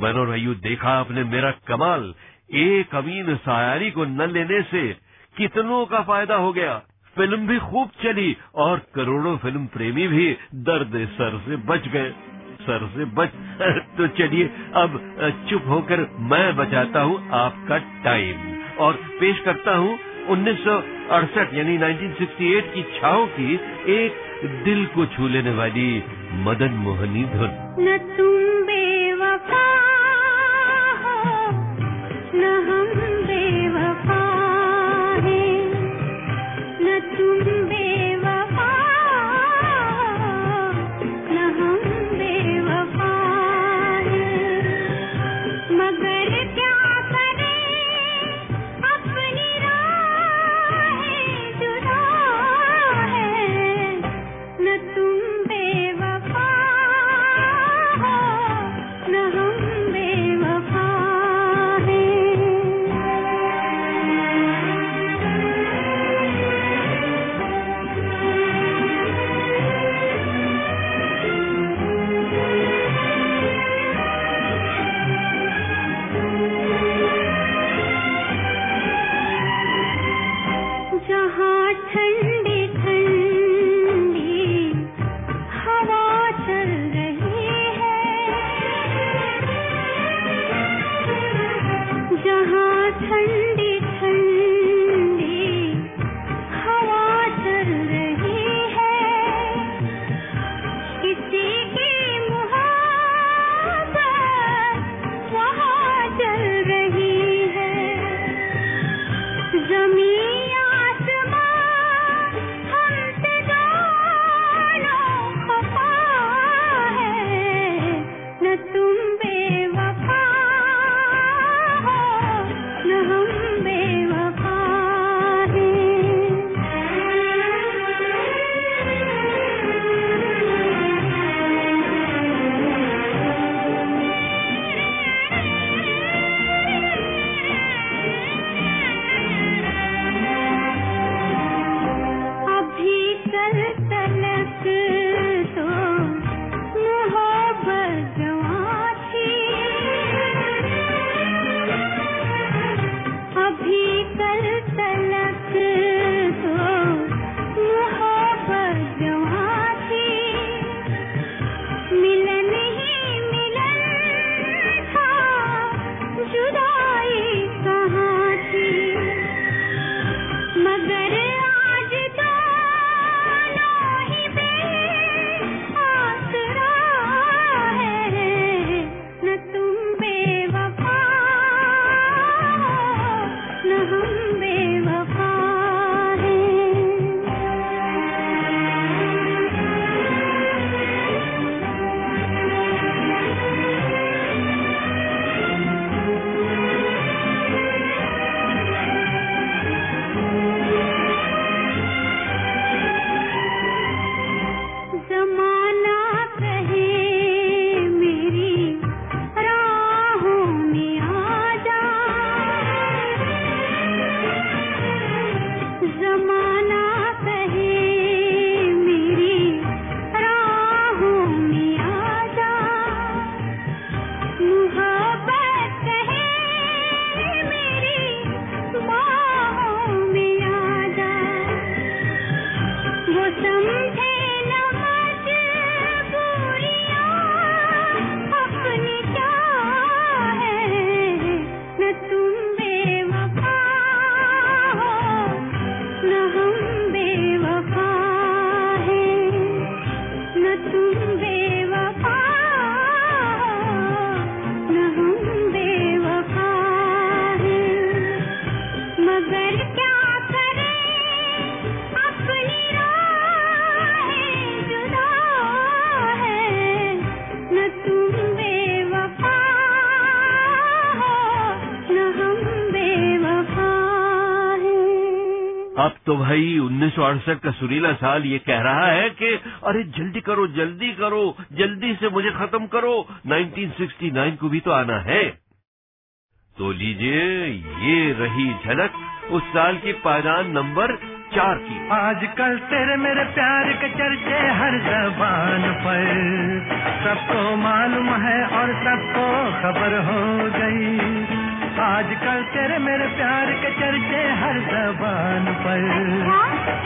बहनों भाइयों देखा आपने मेरा कमाल। एक अमीन सायारी को न लेने से कितनों का फ़ायदा हो गया। फ़िल्म भी खूब चली और करोड़ों फ़िल्म प्रेमी भी दर्द सर से बच गए। सर से बच तो चलिए, अब चुप होकर मैं बचाता हूँ आपका टाइम। और पेश करता हूँ उन्नीस सौ अड़सठ, यानी 1968 की छाओ की एक दिल को छू लेने वाली मदन मोहनी धुन। न तुम बेवफा हम तो भाई उन्नीस सौ अड़सठ का सुरीला साल ये कह रहा है कि, अरे जल्दी करो जल्दी करो, जल्दी से मुझे खत्म करो। 1969 को भी तो आना है। तो लीजिए, ये रही झलक उस साल की पायदान नंबर चार की। आजकल तेरे मेरे प्यार के चर्चे हर जबान पर। सबको मालूम है और सबको खबर हो गई। आजकल तेरे मेरे प्यार के चर्चे हर जबान पर।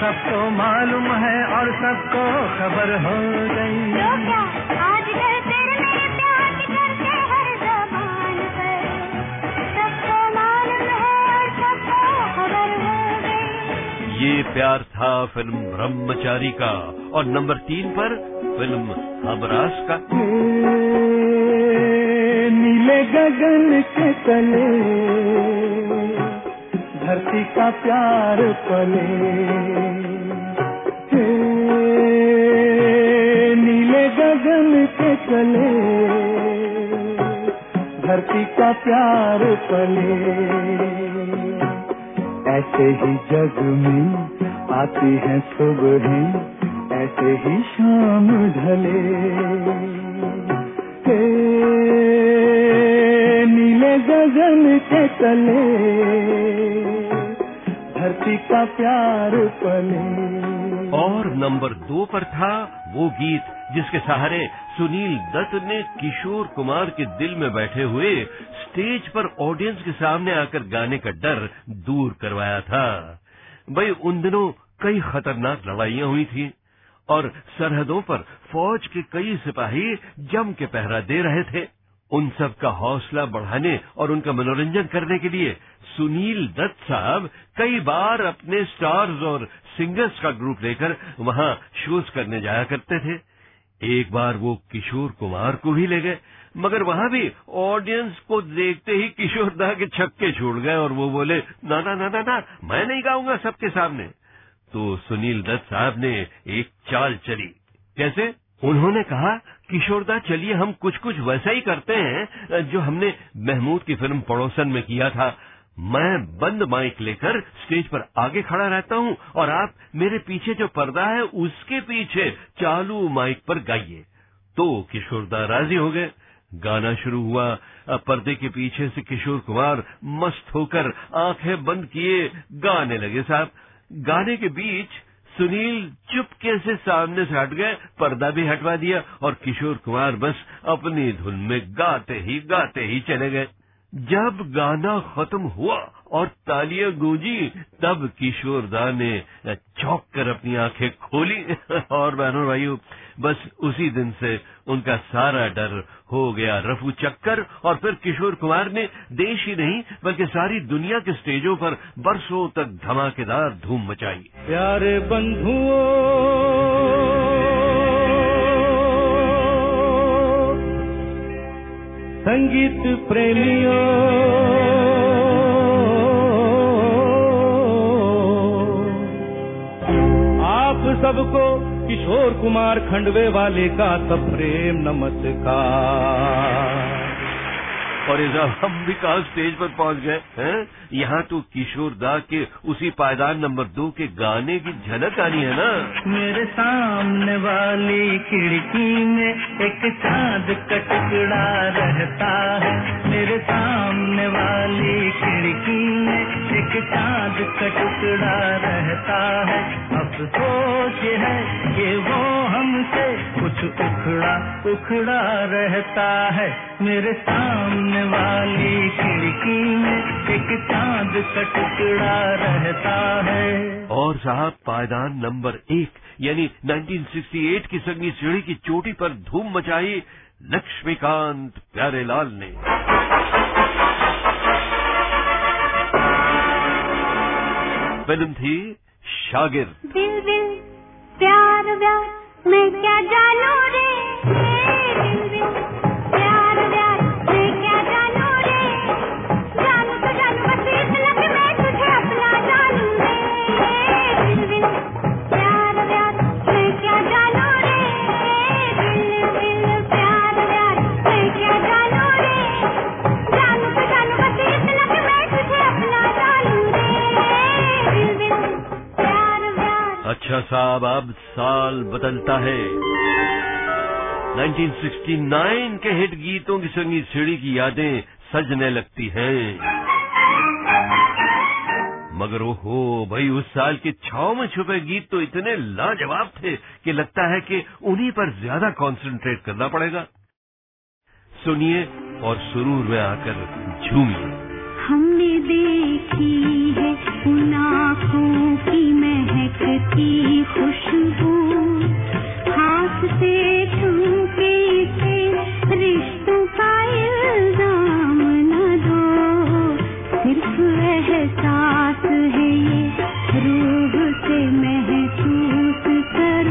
सबको मालूम है और सबको खबर हो गई। तो आजकल तेरे मेरे प्यार की चर्चे हर जबान पर? सबको मालूम है और सबको खबर हो गई। ये प्यार था फ़िल्म ब्रह्मचारी का और नंबर तीन पर फ़िल्म हमरास का। नीले गगन के तले, धरती का प्यार पले। नीले गगन के तले, धरती का प्यार पले। ऐसे ही जग में आती हैं सुबहें, ऐसे ही शाम ढले। हे, नीले गगन के तले धरती का प्यार पले। और नंबर दो पर था वो गीत जिसके सहारे सुनील दत्त ने किशोर कुमार के दिल में बैठे हुए स्टेज पर ऑडियंस के सामने आकर गाने का डर दूर करवाया था। भाई उन दिनों कई खतरनाक लड़ाइयाँ हुई थी। और सरहदों पर फौज के कई सिपाही जम के पहरा दे रहे थे। उन सब का हौसला बढ़ाने और उनका मनोरंजन करने के लिए सुनील दत्त साहब कई बार अपने स्टार्स और सिंगर्स का ग्रुप लेकर वहाँ शोज़ करने जाया करते थे। एक बार वो किशोर कुमार को भी ले गए, मगर वहाँ भी ऑडियंस को देखते ही किशोर दा के छक्के छोड़ गए और वो बोले ना ना ना ना ना मैं नहीं गाऊँगा सबके सामने। तो सुनील दत्त साहब ने एक चाल चली। कैसे? उन्होंने कहा, किशोरदा, चलिए हम कुछ कुछ वैसा ही करते हैं, जो हमने महमूद की फ़िल्म पड़ोसन में किया था। मैं बंद माइक लेकर स्टेज पर आगे खड़ा रहता हूँ और आप मेरे पीछे जो पर्दा है, उसके पीछे चालू माइक पर गाइए। तो किशोरदा राज़ी हो गए। गाना शुरू हुआ। पर्दे के पीछे से किशोर कुमार मस्त होकर आँखें बंद किए गाने लगे साहब। गाने के बीच सुनील चुपके से सामने से हट गए, पर्दा भी हटवा दिया और किशोर कुमार बस अपनी धुन में गाते ही गाते ही चले गए। जब गाना खत्म हुआ और तालियाँ गूंजी, तब किशोर दा ने चौंक कर अपनी आँखें खोली। और बहनों भाइयों, बस उसी दिन से उनका सारा डर हो गया रफू चक्कर। और फिर किशोर कुमार ने देश ही नहीं, बल्कि सारी दुनिया के स्टेजों पर बरसों तक धमाकेदार धूम मचाई। प्यारे बंधुओं, संगीत प्रेमियों सबको किशोर कुमार खंडवे वाले का सब प्रेम नमस्कार। और इस हम भी कहा स्टेज पर पहुँच गए, हैं? यहाँ तो किशोर दा के उसी पायदान नंबर दो के गाने की झलक आनी है ना। मेरे सामने वाली खिड़की में एक चाँद का टुकड़ा रहता है। मेरे सामने वाली खिड़की में एक चाँद का टुकड़ा रहता है। अब अफसोस है कि वो हमसे कुछ उखड़ा उखड़ा रहता है। मेरे सामने वाली खिड़की में एक चाँद का टुकड़ा रहता है। और साहब पायदान नंबर एक यानी 1968 की संगीत सीढ़ी की चोटी पर धूम मचाई लक्ष्मीकांत प्यारेलाल ने। फ़िल्म थी शागिर दिल दिल प्यार व्यार मैं क्या जानू रे अच्छा साहब अब बदलता है। 1969 के हिट गीतों की संगीत सीढ़ी की यादें सजने लगती हैं। मगर ओहो, भाई, उस साल के छाव में छुपे गीत तो इतने लाजवाब थे कि लगता है कि उन्हीं पर ज़्यादा कंसंट्रेट करना पड़ेगा। सुनिए और सुरूर में आकर झूमिए। हमने देखी है उन आँखों की महकती खुशबू। हाथ से छू के इसे रिश्तों का इल्ज़ाम न दो। सिर्फ़ एहसास है ये रूह से महसूस करो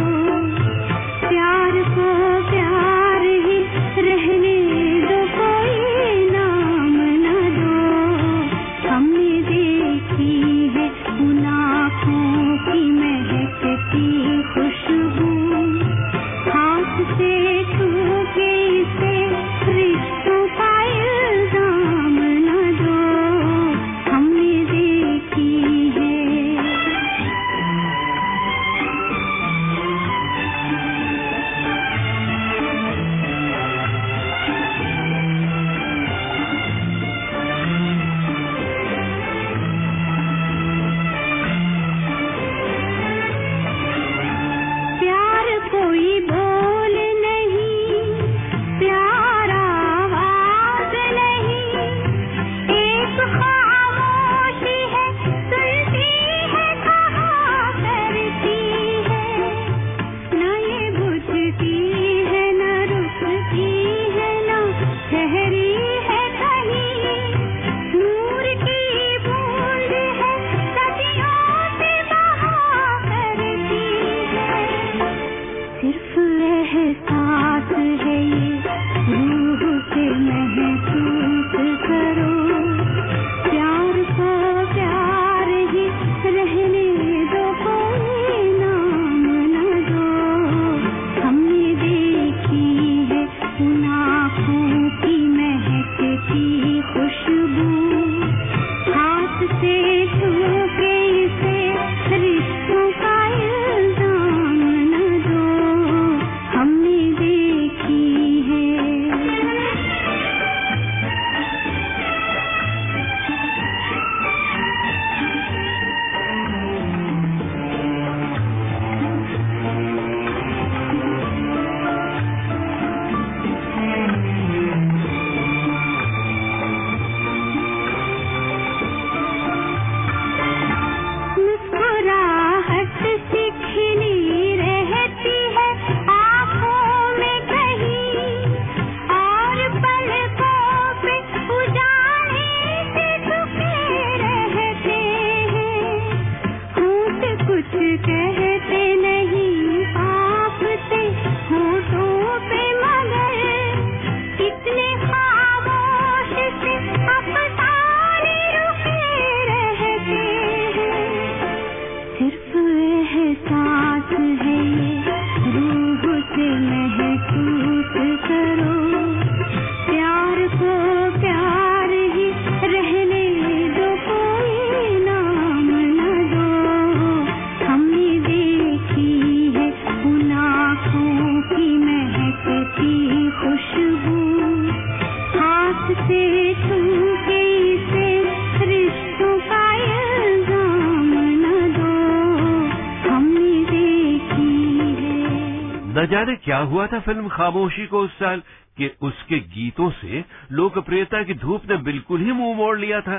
जाने क्या हुआ था फ़िल्म खामोशी को उस साल? कि उसके गीतों से लोकप्रियता की धूप ने बिल्कुल ही मुँह मोड़ लिया था।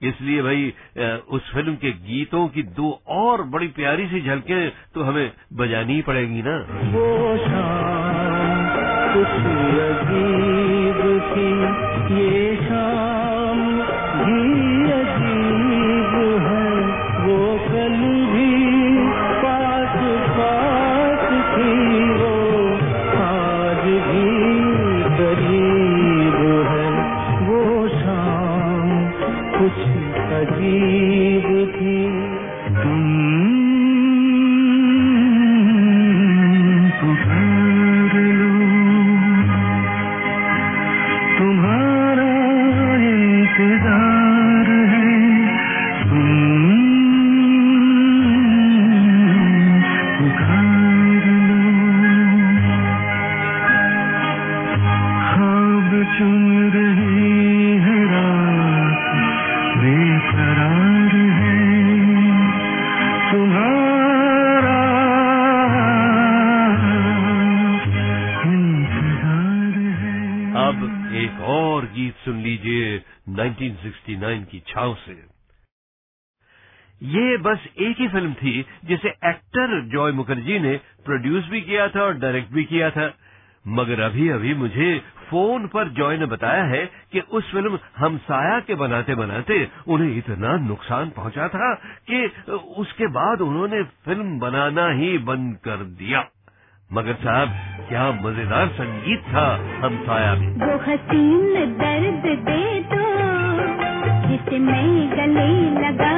इसलिए भाई उस फ़िल्म के गीतों की दो और बड़ी प्यारी सी झलकें तो हमें बजानी ही पड़ेगी ना। वो शाम कुछ अजीब थी ये शाम 1969 की छाव से। ये बस एक ही फ़िल्म थी, जिसे एक्टर जॉय मुखर्जी ने प्रोड्यूस भी किया था और डायरेक्ट भी किया था। मगर अभी अभी मुझे फ़ोन पर जॉय ने बताया है कि उस फ़िल्म हमसाया के बनाते बनाते उन्हें इतना नुकसान पहुँचा था कि उसके बाद उन्होंने फ़िल्म बनाना ही बंद कर दिया। मगर साहब, क्या मज़ेदार संगीत था हमसाया में। वो हसीन दर्द दे दो जिसे मैं गले लगा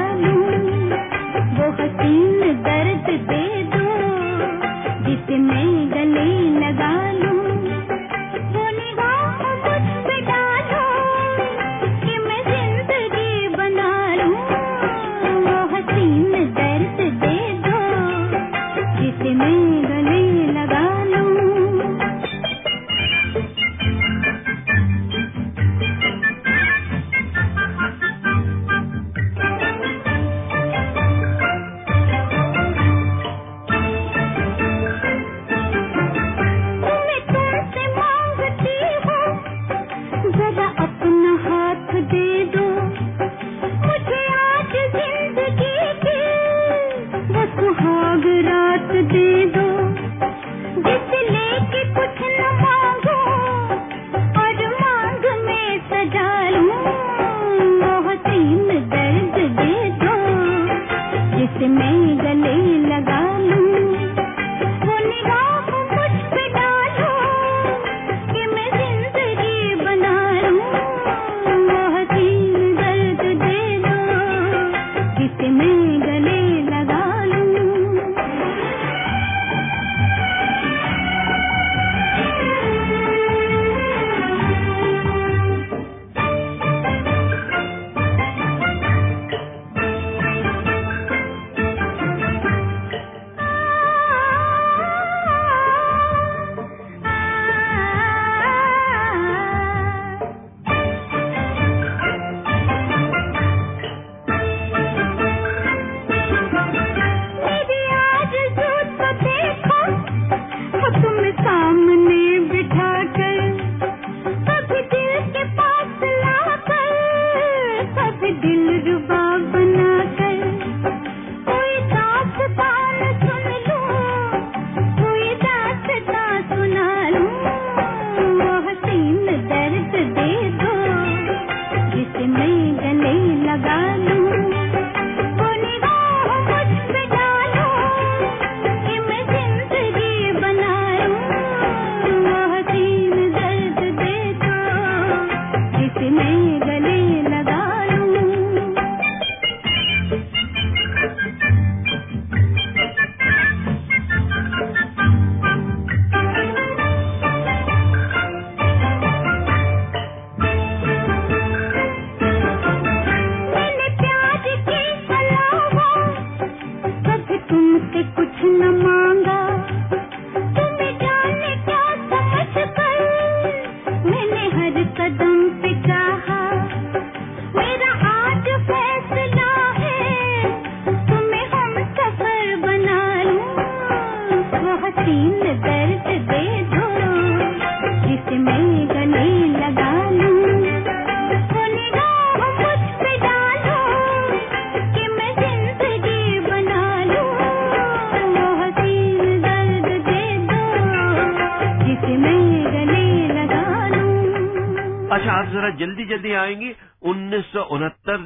जल्दी आएँगी। उन्नीस सौ उनहत्तर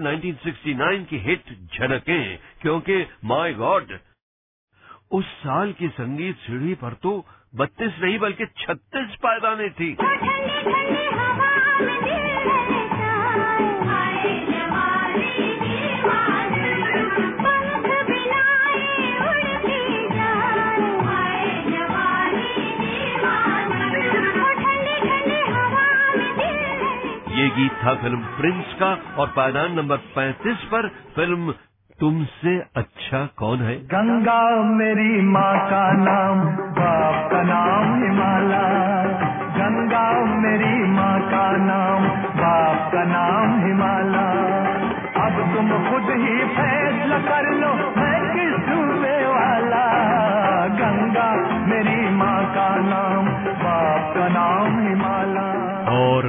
की हिट झलकें, क्योंकि माय गॉड उस साल की संगीत सीढ़ी पर तो बत्तीस नहीं, बल्कि छत्तीस पायदाने थी। गीत था फ़िल्म प्रिंस का और पायदान नंबर 35 पर फ़िल्म तुमसे अच्छा कौन है? गंगा मेरी माँ का नाम, बाप का नाम हिमाला गंगा मेरी माँ का नाम, बाप का नाम हिमाला अब तुम खुद ही फैसला कर लो।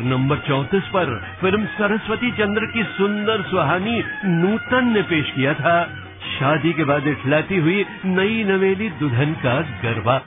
नंबर चौंतीस पर फ़िल्म सरस्वती चंद्र की सुंदर सुहानी नूतन ने पेश किया था। शादी के बाद इठलाती हुई नई नवेली दुल्हन का गरबा।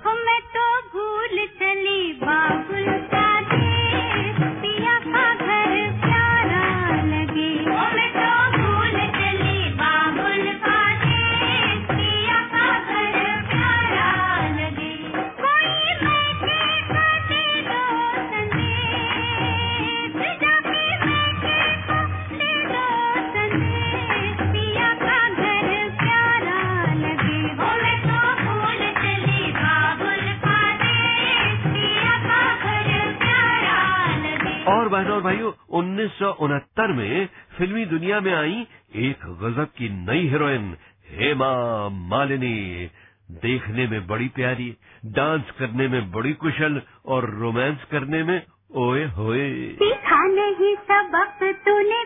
1969 में फिल्मी दुनिया में आई एक गजब की नई हीरोइन, हेमा मालिनी। देखने में बड़ी प्यारी, डांस करने में बड़ी कुशल और रोमांस करने में ओए होए। सीखा नहीं सबक तूने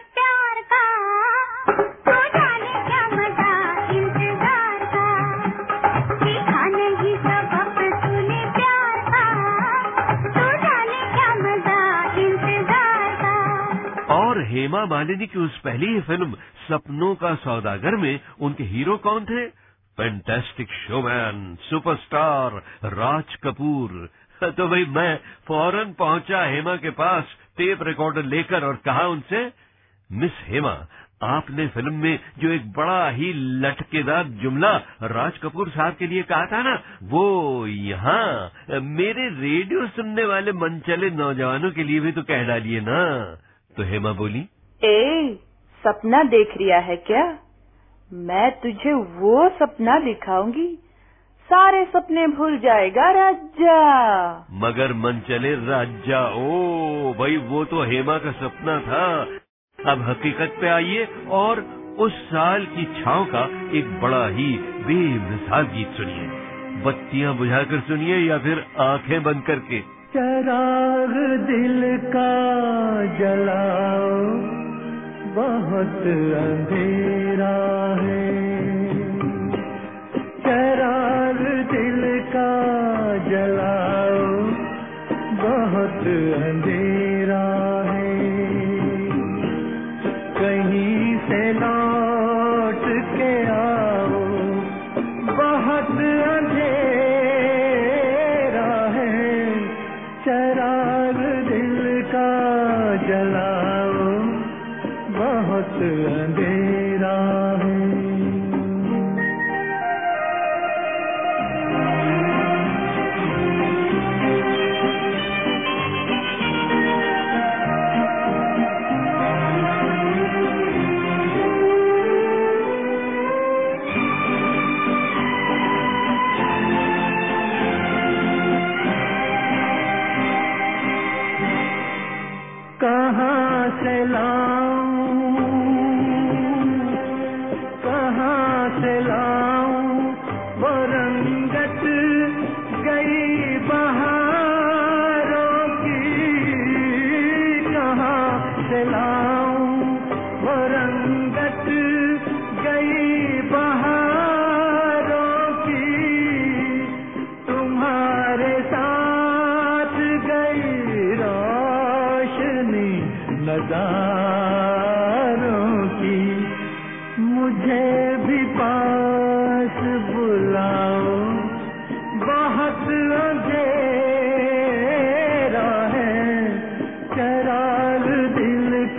हेमा मालिनी की उस पहली फ़िल्म सपनों का सौदागर में उनके हीरो कौन थे? Fantastic showman superstar Raj Kapoor तो भाई, मैं फ़ौरन पहुँचा हेमा के पास टेप रिकॉर्डर लेकर और कहा उनसे मिस हेमा, आपने फ़िल्म में जो एक बड़ा ही लटकेदार जुमला राज कपूर साहब के लिए कहा था ना, वो यहाँ, मेरे रेडियो सुनने वाले मनचले नौजवानों के लिए भी तो कह डालिए ना। तो हेमा बोली ए सपना देख रिया है क्या? मैं तुझे वो सपना दिखाऊँगी। सारे सपने भूल जाएगा राजा। मगर मन चले राजा ओ भाई वो तो हेमा का सपना था। अब हकीकत पे आइए और उस साल की छाव का एक बड़ा ही बेमिसाल गीत सुनिए। बत्तियाँ बुझाकर सुनिए या फिर आँखें बंद करके। चराग दिल का जलाओ बहुत अंधेरा है। चराग दिल का जलाओ बहुत अंधेरा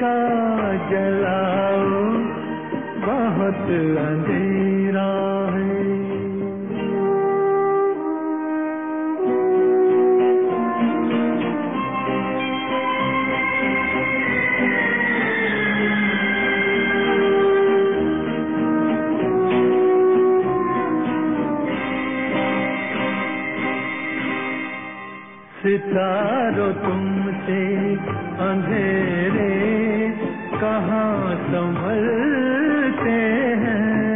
का जलाओ बहुत अंधेरा है। सितारों तुमसे अंधेरे कहाँ संभलते हैं?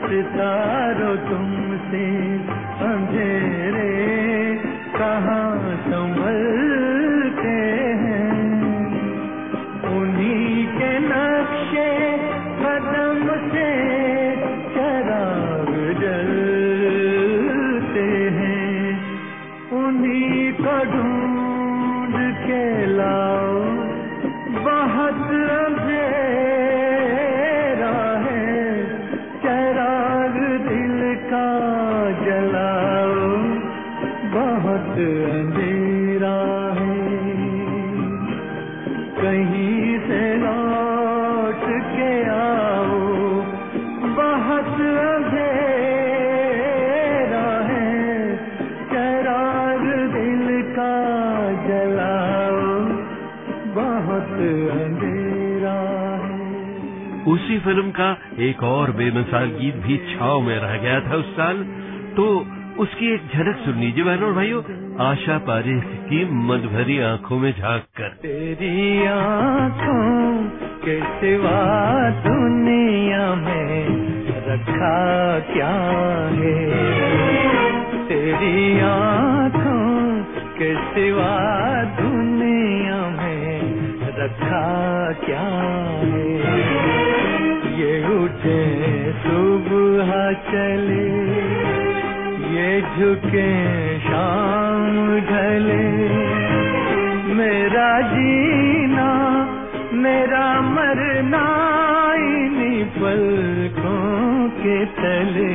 सितारों तुमसे उसी फ़िल्म का एक और बेमिसाल गीत भी छाव में रह गया था उस साल। तो उसकी एक झलक सुन लीजिए बहनों और भाइयों आशा पारेख की मद भरी आँखों में झाँक कर। तेरी आँखों के सिवा दुनिया में रखा क्या है? तेरी आँखों के सिवा दुनिया में रखा क्या है? ये उठे सुबह चले। ये झुके शाम ढले। मेरा जीना मेरा मरना इन्हीं पलकों के तले।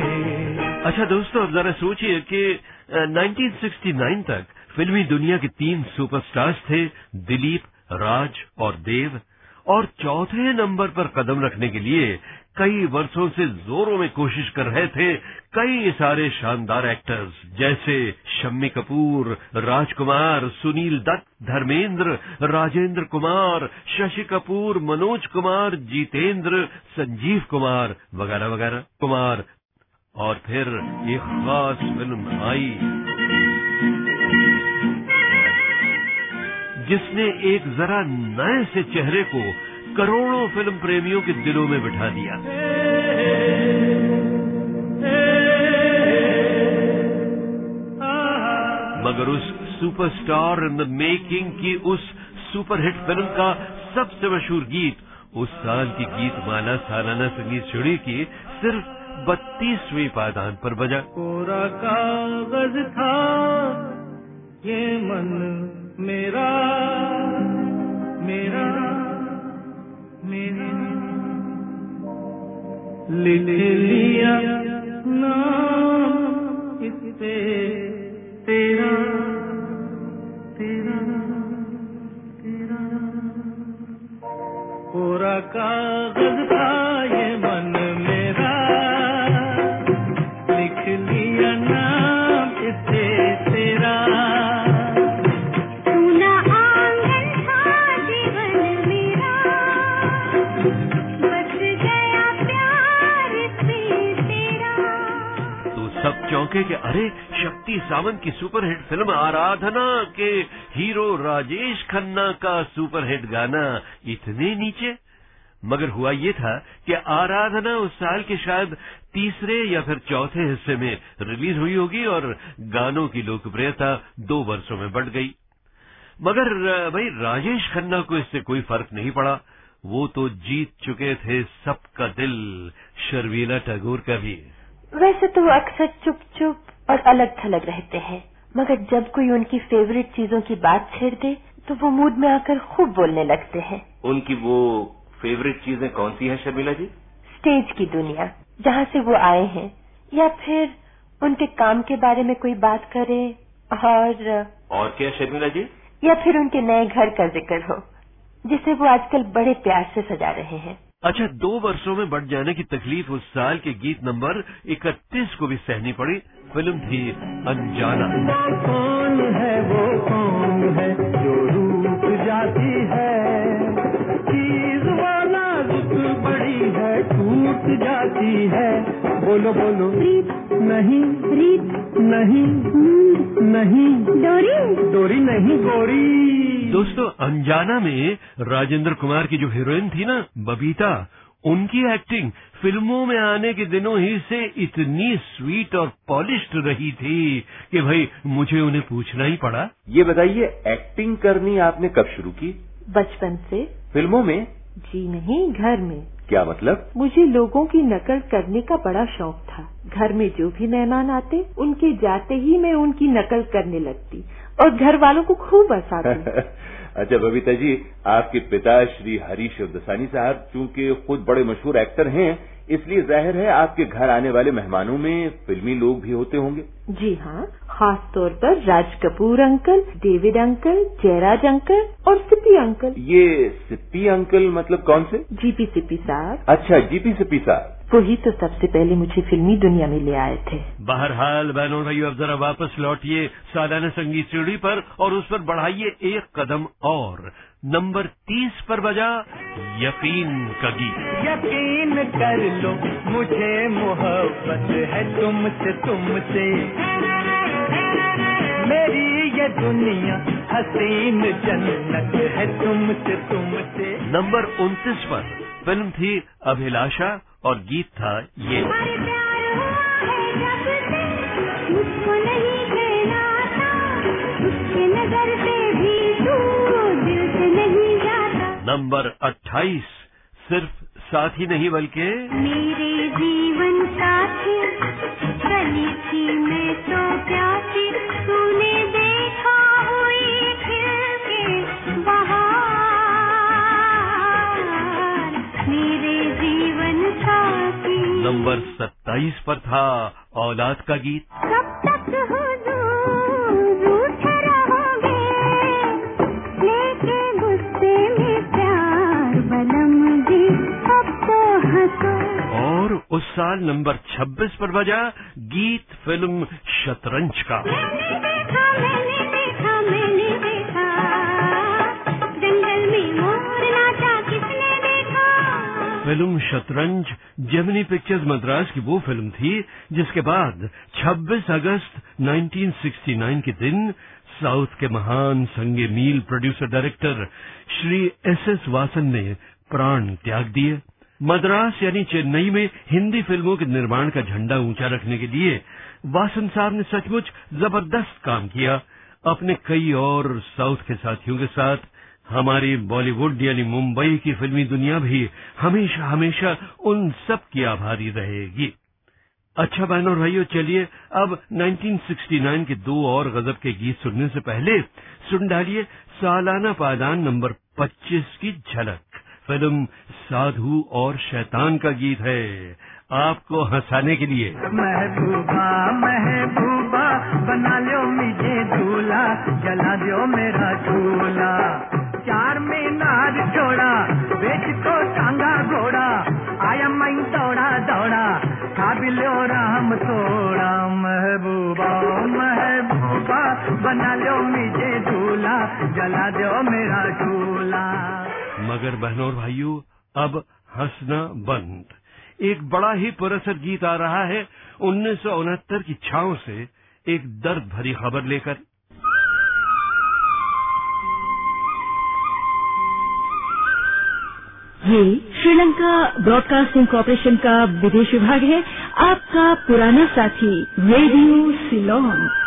अच्छा दोस्तों अब जरा सोचिए कि अ, 1969 तक फिल्मी दुनिया के तीन सुपरस्टार्स थे दिलीप राज और देव। और चौथे नंबर पर कदम रखने के लिए कई वर्षों से जोरों में कोशिश कर रहे थे कई सारे शानदार एक्टर्स जैसे शम्मी कपूर, राजकुमार, सुनील दत्त, धर्मेंद्र, राजेंद्र कुमार, शशि कपूर, मनोज कुमार, जीतेंद्र, संजीव कुमार, वगैरह वगैरह, कुमार। और फिर एक खास फ़िल्म आई, जिसने एक जरा नए से चेहरे को करोड़ों फ़िल्म प्रेमियों के दिलों में बिठा दिया। मगर उस सुपरस्टार इन द मेकिंग की उस सुपरहिट फ़िल्म का सबसे मशहूर गीत, उस साल की गीत माला सालाना संगीत छिड़ी की सिर्फ़ बत्तीसवीं पायदान पर बजा। कोरा कागज़ था, ये मन मेरा मेरा लिख लिया नाम इस पे तेरा तेरा तेरा कोरा कागज़ था चौंके कि अरे, शक्ति सावंत की सुपरहिट फ़िल्म आराधना के हीरो राजेश खन्ना का सुपरहिट गाना इतने नीचे। मगर हुआ ये था कि आराधना उस साल के शायद तीसरे या फिर चौथे हिस्से में रिलीज़ हुई होगी और गानों की लोकप्रियता दो वर्षों में बढ़ गई। मगर भाई, राजेश खन्ना को इससे कोई फ़र्क नहीं पड़ा। वो तो जीत चुके थे सबका दिल, शर्मिला टैगोर का भी। वैसे तो वो अक्सर चुप चुप और अलग थलग रहते हैं। मगर जब कोई उनकी फेवरेट चीज़ों की बात छेड़ दे तो वो मूड में आकर खूब बोलने लगते हैं। उनकी वो फेवरेट चीज़ें कौन सी है शर्मिला जी? स्टेज की दुनिया जहाँ से वो आए हैं। या फिर उनके काम के बारे में कोई बात करे और और क्या शर्मिला जी? या फिर उनके नए घर का ज़िक्र हो जिसे वो आजकल बड़े प्यार से सजा रहे हैं। अच्छा दो वर्षों में बढ़ जाने की तकलीफ़ उस साल के गीत नंबर 31 को भी सहनी पड़ी। फ़िल्म थी अनजाना। कौन है वो कौन है जो रूठ जाती है? चीज़ वाला बड़ी है टूट जाती है। बोलो बोलो। प्रीत नहीं। रीत। नहीं। नहीं। डोरी। डोरी नहीं गोरी। दोस्तों अनजाना में राजेंद्र कुमार की जो हीरोइन थी ना बबीता उनकी एक्टिंग फ़िल्मों में आने के दिनों ही से इतनी स्वीट और पॉलिश्ड रही थी कि भाई मुझे उन्हें पूछना ही पड़ा। ये बताइए एक्टिंग करनी आपने कब शुरू की? बचपन से। फ़िल्मों में? जी नहीं घर में। क्या मतलब? मुझे लोगों की नकल करने का बड़ा शौक था। घर में जो भी मेहमान आते उनके जाते ही मैं उनकी नकल करने लगती। और घर वालों को खूब हंसाती अच्छा बबीता जी, आपके पिता श्री हरीश दसानी साहब चूँकि खुद बड़े मशहूर एक्टर हैं, इसलिए ज़ाहिर है आपके घर आने वाले मेहमानों में फिल्मी लोग भी होते होंगे। जी हाँ खास तौर पर Raj Kapoor uncle David uncle Jairaj uncle और सिप्पी अंकल। ये सिप्पी अंकल मतलब कौन से? जीपी सिप्पी साहब। अच्छा जीपी सिप्पी साहब। वही तो सबसे पहले मुझे फिल्मी दुनिया में ले आए थे। बहरहाल बहनों भाई अब जरा वापस लौटिए सालाना संगीत सीढ़ी पर और उस पर बढ़ाइए एक कदम और। नंबर तीस पर बजा यकीन का गीत। यकीन कर लो मुझे मोहब्बत है तुमसे तुमसे। मेरी ये दुनिया हसीन जन्नत है तुमसे तुमसे। नंबर उनतीस पर फ़िल्म थी अभिलाषा और गीत था ये। हमारे प्यार हुआ जब से मुझको नहीं कहना था। उसके नज़र से भी दिल से नहीं जाता। नंबर 28 सिर्फ़ साथ ही नहीं बल्कि मेरे जीवन साथी गली थी मैं तो प्यासी। तूने देखा हुई खिल के बहार। मेरे जीवन साथी। नंबर 27 पर था औलाद का गीत। कब तक हुजूर उस साल नंबर 26 पर बजा गीत फ़िल्म शतरंज का। मैंने देखा मैंने देखा मैंने देखा। जंगल में मोर नाचा किसने देखा? फ़िल्म शतरंज जेमिनी पिक्चर्स मद्रास की वो फ़िल्म थी जिसके बाद 26 अगस्त 1969 के दिन साउथ के महान संगे मील producer director Shri S S Vasan ने प्राण त्याग दिए। मद्रास यानी चेन्नई में हिंदी फ़िल्मों के निर्माण का झंडा ऊँचा रखने के लिए वासन साहब ने सचमुच ज़बरदस्त काम किया। अपने कई और साउथ के साथियों के साथ, हमारी बॉलीवुड यानी मुंबई की फिल्मी दुनिया भी हमेशा हमेशा उन सब की आभारी रहेगी। अच्छा बहनों और भाइयों, चलिए अब 1969 के दो और गजब के गीत सुनने से पहले सुन डालिए सालाना पायदान नंबर 25 की झलक। फ़िल्म साधु और शैतान का गीत है। आपको हंसाने के लिए। महबूबा महबूबा, बना लो मुझे झूला जला दो मेरा झूला। चार मीनार छोड़ा, बेच को मगर बहनों और भाइयों, अब हंसना बंद। एक बड़ा ही पुरसर गीत आ रहा है, उन्नीस सौ उनहत्तर की छाव से एक दर्द भरी खबर लेकर। ये श्रीलंका ब्रॉडकास्टिंग कॉरपोरेशन का विदेश विभाग है, आपका पुराना साथी, रेडियो सिलोन।